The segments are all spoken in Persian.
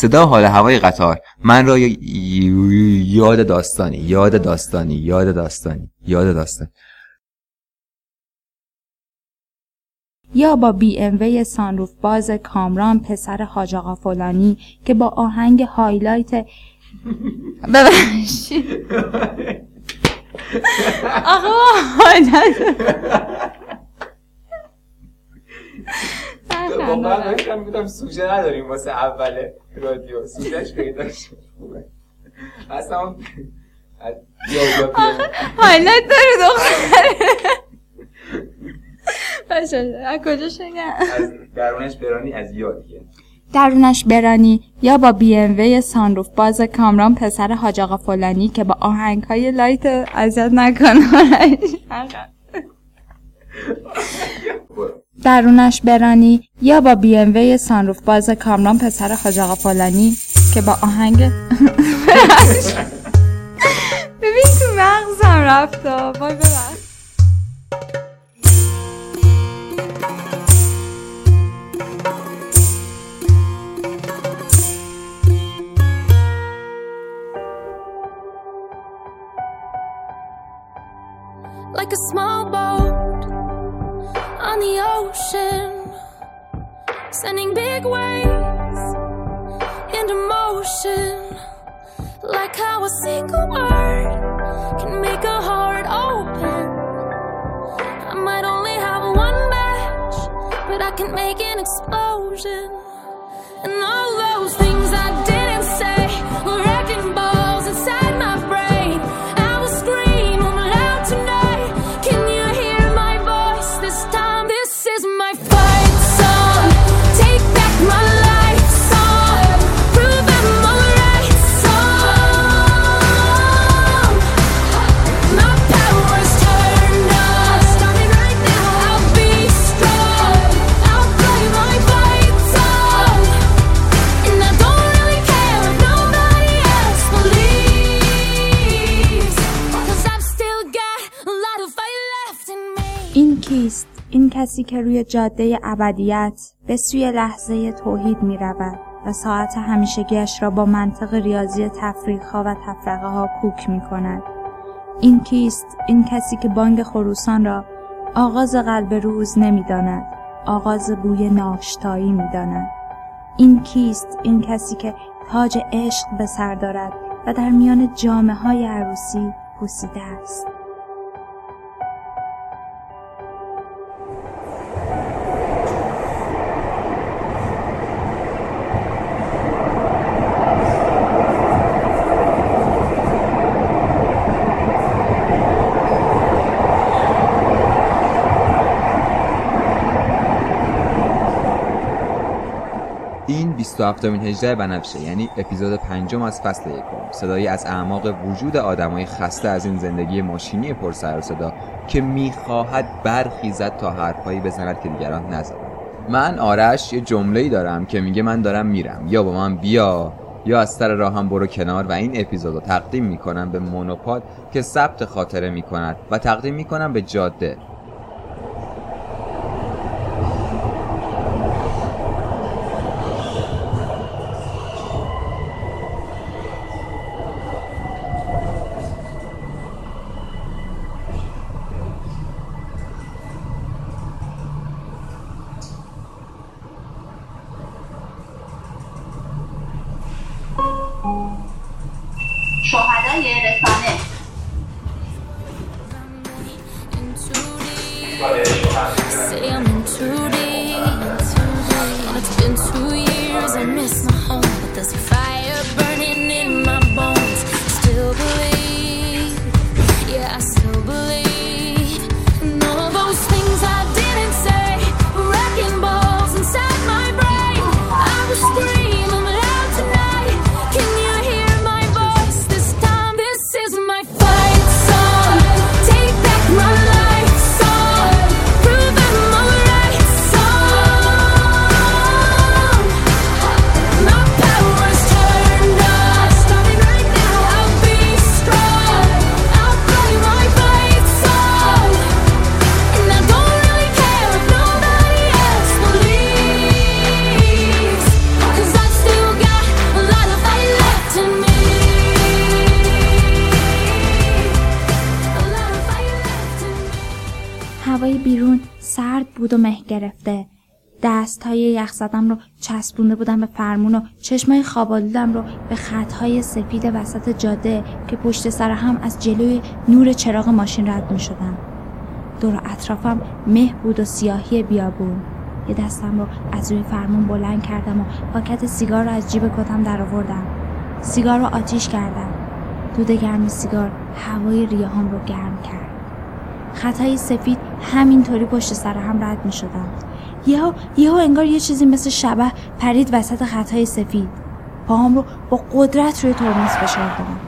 صدا حال هوای قطار. من را یاد داستانی یاد داستانی یاد داستانی یاد داستانی. یا با بی ام وی سانروف باز کامران پسر حاج آقا فلانی که با آهنگ هایلایت ببخشید. آقا واقعا من بودم سوژه نداریم واسه اول رادیو. سوژهش پیدا شد. اصلا هایلایت داره دختره باشه از کجا شنگم از درونش برانی از یادیه درونش برانی یا با بی ام وی سانروف باز کامران پسر حاج آقا فلانی که با آهنگ های لایت اذیت نکنه. درونش برانی یا با بی ام سانروف باز کامران پسر حاج آقا فلانی که با آهنگ ببین تو مغزم رفت وای ببخش. How a single word can make a heart open. I might only have one match, but I can make an explosion. And all those things I didn't این کسی که روی جاده ابدیت به سوی لحظه توحید می رود و ساعت همیشگیش را با منطق ریاضی تفریق ها و تفرقه ها کوک می کند. این کیست؟ این کسی که بانگ خروسان را آغاز قلب روز نمی داند. آغاز بوی ناشتایی می داند. این کیست؟ این کسی که تاج عشق به سر دارد و در میان جامعه های عروسی پوسیده است. 27 مین هجده بنفشه یعنی اپیزود پنجم از فصل یکم. صدایی از اعماق وجود آدمای خسته از این زندگی ماشینی پر سر و صدا که می‌خواهد برخیزد تا حرفهایی بزند که دیگران نزدن من آرش یه جمله دارم که میگه من دارم میرم. یا با من بیا یا از سر راهم برو کنار و این اپیزود رو تقدیم می‌کنم به مونوپاد که ثبت خاطره می‌کند و تقدیم می‌کنم به جاده. Yeah. بود و مه گرفته. دست های یخ زدم رو چسبونده بودم به فرمون و چشمای خوابالودم رو به خطهای سفید وسط جاده که پشت سر هم از جلوی نور چراغ ماشین رد می شدم. دور اطرافم مه بود و سیاهی بیابون. یه دستم رو از روی فرمون بلند کردم و پاکت سیگار رو از جیب کتم در آوردم سیگار رو آتیش کردم. دود گرم سیگار هوای ریهام رو گرم کرد. خطای سفید همینطوری پشت سر هم رد می شدم یهو یهو انگار یه چیزی مثل شبه پرید وسط خطای سفید. پاهم رو با قدرت روی ترمز فشار دادم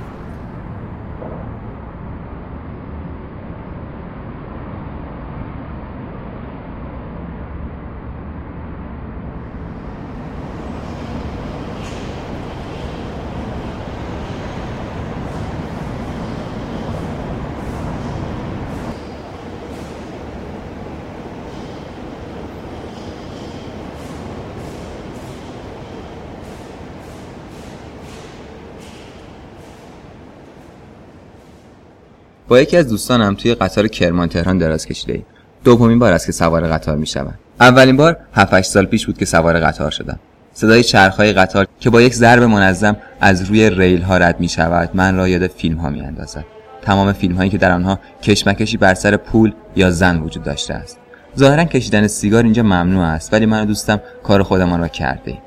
با یکی از دوستانم توی قطار کرمان تهران دراز کشیده ایم. دومین بار است که سوار قطار می شود اولین بار 7 سال پیش بود که سوار قطار شدم. صدای چرخهای قطار که با یک ضرب منظم از روی ریل ها رد می شود من را یاد فیلم ها می اندازد تمام فیلم هایی که در آنها کشمکشی بر سر پول یا زن وجود داشته است. ظاهرا کشیدن سیگار اینجا ممنوع است ولی من و دوستم کار خودمان را کرده ایم.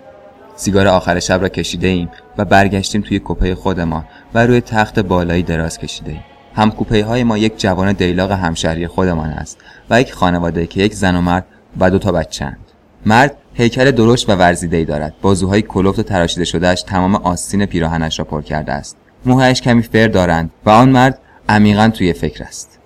سیگار آخر شب را کشیده ایم و برگشتیم توی کپه خودمان و روی تخت بالایی دراز کشیده ایم. هم کوپه های ما یک جوان دیلاق همشهری خودمان است و یک خانواده که یک زن و مرد و دو تا بچند مرد هیکل درشت و ورزیده ای دارد. بازوهای کلفت و تراشیده شدهش تمام آستین پیراهنش را پر کرده است. موهایش کمی فر دارند و آن مرد عمیقا توی فکر است.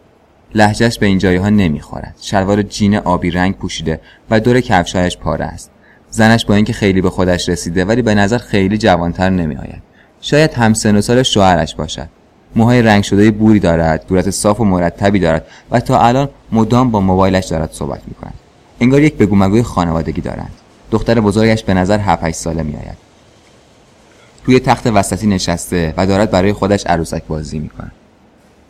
لحجهش به این جایها نمی‌خورد. شلوار جین آبی رنگ پوشیده و دور کفشهایش پاره است. زنش با اینکه خیلی به خودش رسیده ولی به نظر خیلی جوانتر نمیآید. شاید همسن و سال شوهرش باشد. موهای رنگ شده بوری دارد صورت صاف و مرتبی دارد و تا الان مدام با موبایلش دارد صحبت می‌کند. انگار یک بگو مگوی خانوادگی دارند. دختر بزرگش به نظر 7 ساله میآید. توی تخت وسطی نشسته و دارد برای خودش عروسک بازی می‌کند.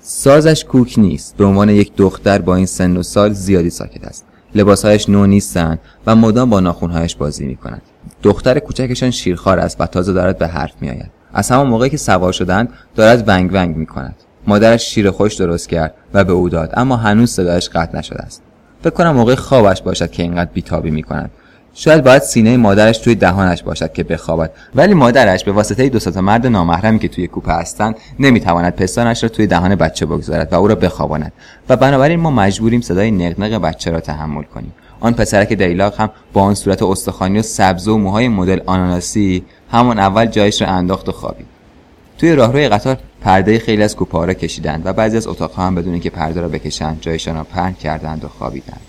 سازش کوک نیست. به عنوان یک دختر با این سن و سال زیادی ساکت است. لباسهایش نو نیستند و مدام با ناخونهایش بازی می‌کند. دختر کوچکشان شیرخوار است و تازه دارد به حرف میآید. از همان موقعی که سوار شدند دارد ونگ ونگ می کند مادرش شیر خوش درست کرد و به او داد اما هنوز صدایش قطع نشده است. فکر کنم موقع خوابش باشد که اینقدر بیتابی می کند شاید باید سینه مادرش توی دهانش باشد که بخوابد. ولی مادرش به واسطه دو تا مرد نامحرمی که توی کوپه هستند نمی‌تواند پستانش را توی دهان بچه بگذارد و او را بخواباند. و بنابراین ما مجبوریم صدای نقنق بچه را تحمل کنیم. آن پسرک دیلاق هم با آن صورت استخوانی و سبز و موهای مدل آناناسی همون اول جایش را انداخت و خوابید. توی راهروی قطار پرده خیلی از کوپه را کشیدند و بعضی از اتاقها هم بدون که پرده را بکشند جایشان را پهن کردند و خوابیدند.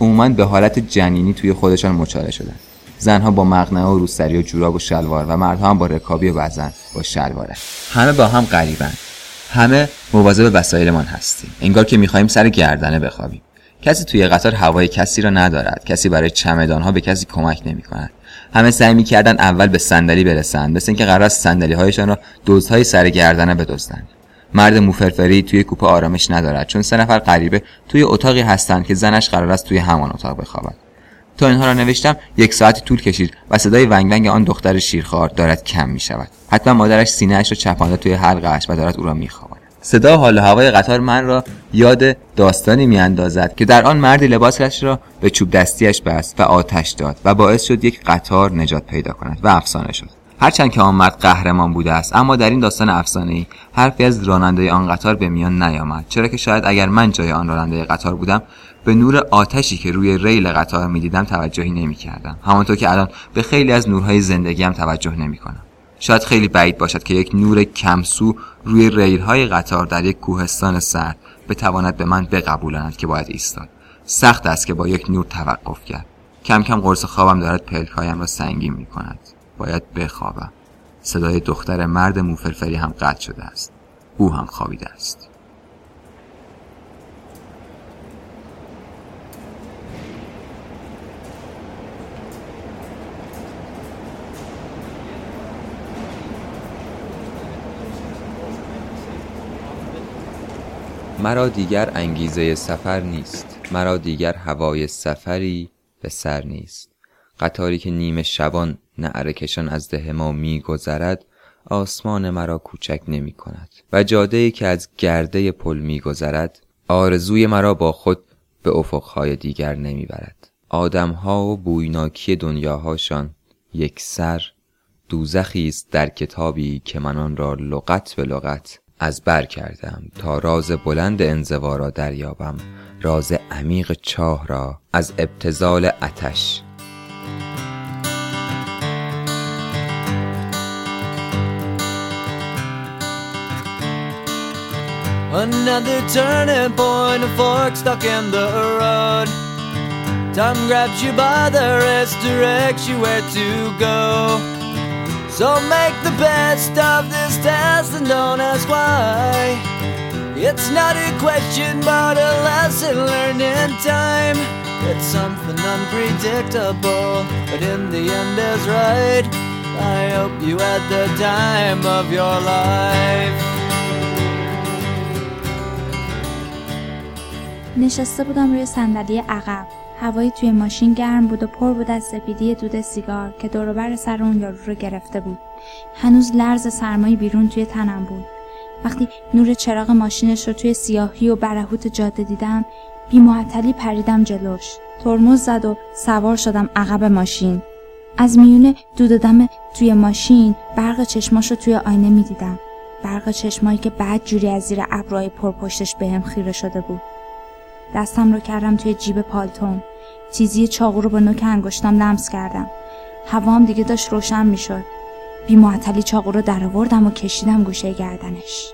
عموما به حالت جنینی توی خودشان مچاله شدند. زنها با مقنعه و روسری و جوراب و شلوار و مردها هم با رکابی و بعضن با شلواره. همه با هم غریبند. همه مواظب وسایلمان هستیم. انگار که می‌خواهیم سر گردنه بخوابیم. کسی توی قطار هوای کسی را ندارد. کسی برای چمدانها به کسی کمک نمی کند همه سعی می‌کردن اول به صندلی برسند مثل اینکه قرار است صندلی هایشان را دزدهای سر گردنه بدزدند مرد موفرفری توی کوپه آرامش ندارد چون سه نفر غریبه توی اتاقی هستند که زنش قرار است توی همان اتاق بخوابد. تا اینها را نوشتم یک ساعتی طول کشید و صدای ونگ ونگ آن دختر شیرخوار دارد کم می شود حتما مادرش سینهاش را چپانده توی حلقش و دارد او را میخوابد صدا حال هوای قطار من را یاد داستانی میاندازد که در آن مردی لباسش را به چوب دستیش بست و آتش داد و باعث شد یک قطار نجات پیدا کند و افسانه شد. هرچند که آن مرد قهرمان بوده است اما در این داستان افسانه ای حرفی از راننده آن قطار به میان نیامد چرا که شاید اگر من جای آن راننده قطار بودم به نور آتشی که روی ریل قطار می‌دیدم توجهی نمی‌کردم. همانطور که الان به خیلی از نورهای زندگیم توجه نمی‌کنم. شاید خیلی بعید باشد که یک نور کمسو روی ریل های قطار در یک کوهستان سرد بتواند به من بقبولاند که باید ایستاد. سخت است که با یک نور توقف کرد. کم کم قرص خوابم دارد پلکایم را سنگین می کند باید بخوابم. صدای دختر مرد موفرفری هم قطع شده است. او هم خوابیده است. مرا دیگر انگیزه سفر نیست. مرا دیگر هوای سفری به سر نیست. قطاری که نیمه شبان نعره کشان از ده ما میگذرد آسمان مرا کوچک نمی کند و جاده که از گرده پل میگذرد آرزوی مرا با خود به افقهای دیگر نمی‌برد. آدمها و بویناکی دنیاهاشان یک سر دوزخی است در کتابی که من آن را لغت به لغت از بر کردم تا راز بلند انزوا را دریابم راز عمیق چاه را از ابتزال اتش Another turning point, a fork stuck in the road. Time grabs you by the wrist, directs you where to go. So make the best of this why. It's not a question, but a lesson learned in time. It's something unpredictable, but in the end is right. I hope you had the time of your life. نشسته بودم روی صندلی عقب هوایی توی ماشین گرم بود و پر بود از سپیدی دود سیگار که دوروبر سر اون یارو رو گرفته بود هنوز لرز سرمایی بیرون توی تنم بود وقتی نور چراغ ماشینش رو توی سیاهی و برهوت جاده دیدم بی پریدم جلوش. ترمز زد و سوار شدم عقب ماشین. از میونه دود دم توی ماشین برق چشماش رو توی آینه می‌دیدم. برق چشمایی که بعد جوری از زیر ابرهای پرپشتش بهم خیره شده بود. دستم رو کردم توی جیب پالتوم تیزی چاقو رو با نوک انگشتام لمس کردم. هوام دیگه داشت روشن می‌شد. بی معطلی چاقو رو در آوردم و کشیدم گوشه گردنش.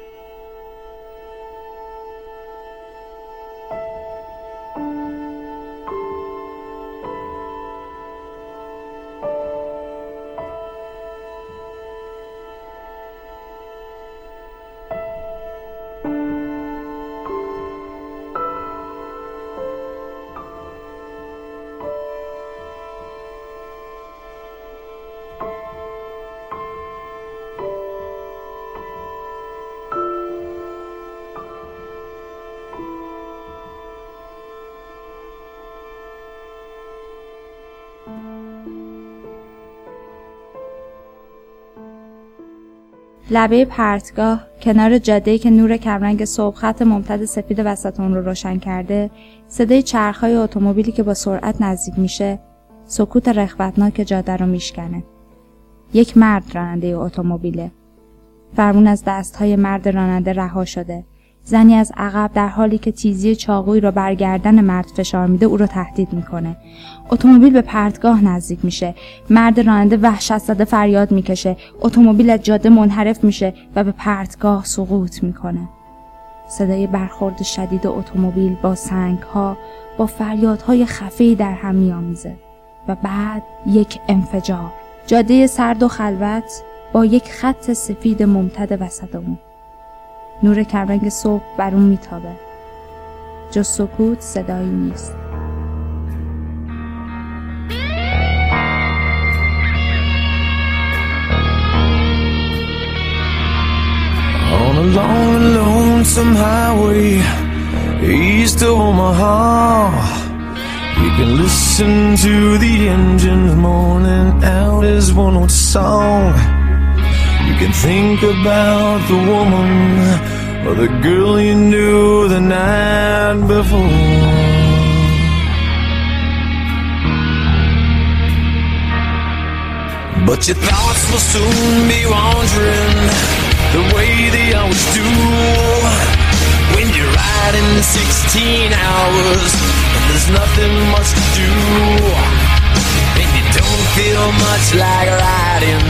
لبه پرتگاه کنار جاده که نور کمرنگ صبح خط ممتد سفید وسط اون رو روشن کرده صدای چرخهای اتومبیلی که با سرعت نزدیک میشه سکوت رخوتناک جاده رو میشکنه. یک مرد راننده اتومبیله. فرمون از دستهای مرد راننده رها شده. زنی از عقب در حالی که تیزی چاقوی را بر گردن مرد فشار میده او را تهدید می‌کنه. اتومبیل به پرتگاه نزدیک میشه. مرد راننده وحشت زده فریاد می‌کشه. اتومبیل از جاده منحرف میشه و به پرتگاه سقوط می‌کنه. صدای برخورد شدید اتومبیل با سنگ ها با فریادهای خفه در هم میآمیزه و بعد یک انفجار. جاده سرد و خلوت با یک خط سفید ممتد وسط اون نور کمرنگ صبح بر اون میتابه جز سکوت صدایی نیست On a long, lonesome highway east of Omaha, you can listen to the engines moaning out his one old song. You can think about the woman or the girl you knew the night before. But your thoughts will soon be wandering the way they always do. When you're riding 16 hours and there's nothing much to do. And you don't feel much like riding.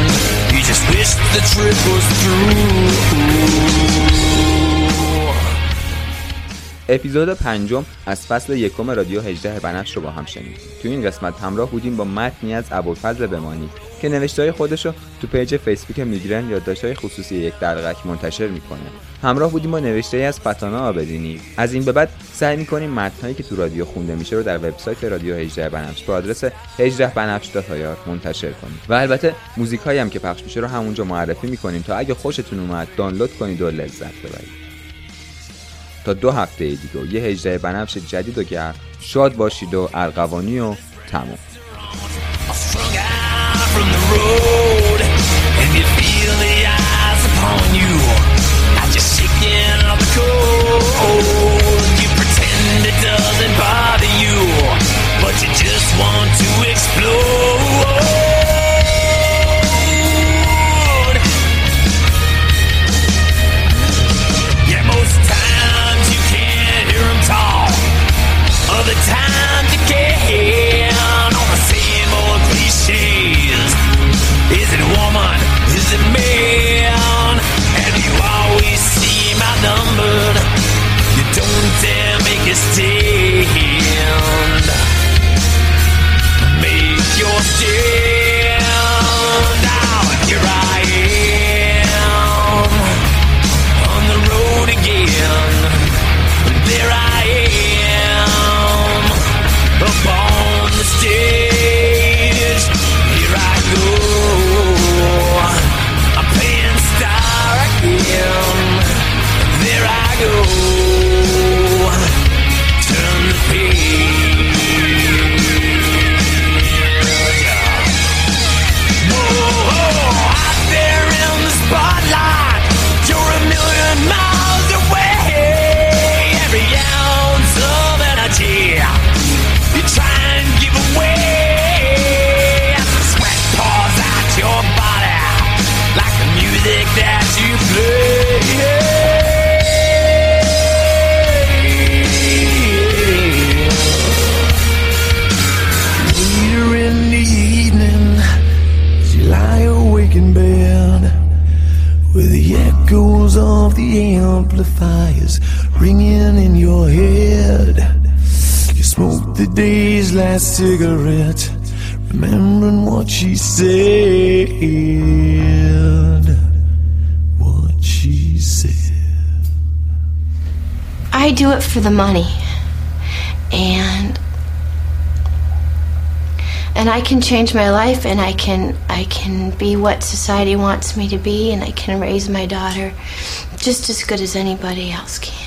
You just wish the trip was through. اپیزود پنجم از فصل یکم رادیو 18 بنفش رو با هم شنیدیم. تو این قسمت همراه بودیم با متنی از ابوالفضل بمانی که نوشته خودش رو تو پیج فیسبوک میگرن یادداشت‌های خصوصی یک دلقک منتشر می‌کنه. همراه بودیم با نوشته از فتانه آبدینی. از این به بعد سعی می‌کنیم متنهایی که تو رادیو خونده میشه رو در وبسایت رادیو 18 بنفش با آدرس 18 بنفش منتشر کنیم. و البته موزیک هم که پخش میشه رو همونجا معرفی می‌کنیم تا اگه خوشتون اومد دانلود کنید و لذت ببرید. تا دو هفته دیگه. و یه هجده بنفش جدید و شاد باشید و ارغوانی و تموم. Amplifiers ringing in your head. You smoke the day's last cigarette, remembering what she said. What she said. I do it for the money. And and I can change my life and I can I can be what society wants me to be and I can raise my daughter just as good as anybody else can.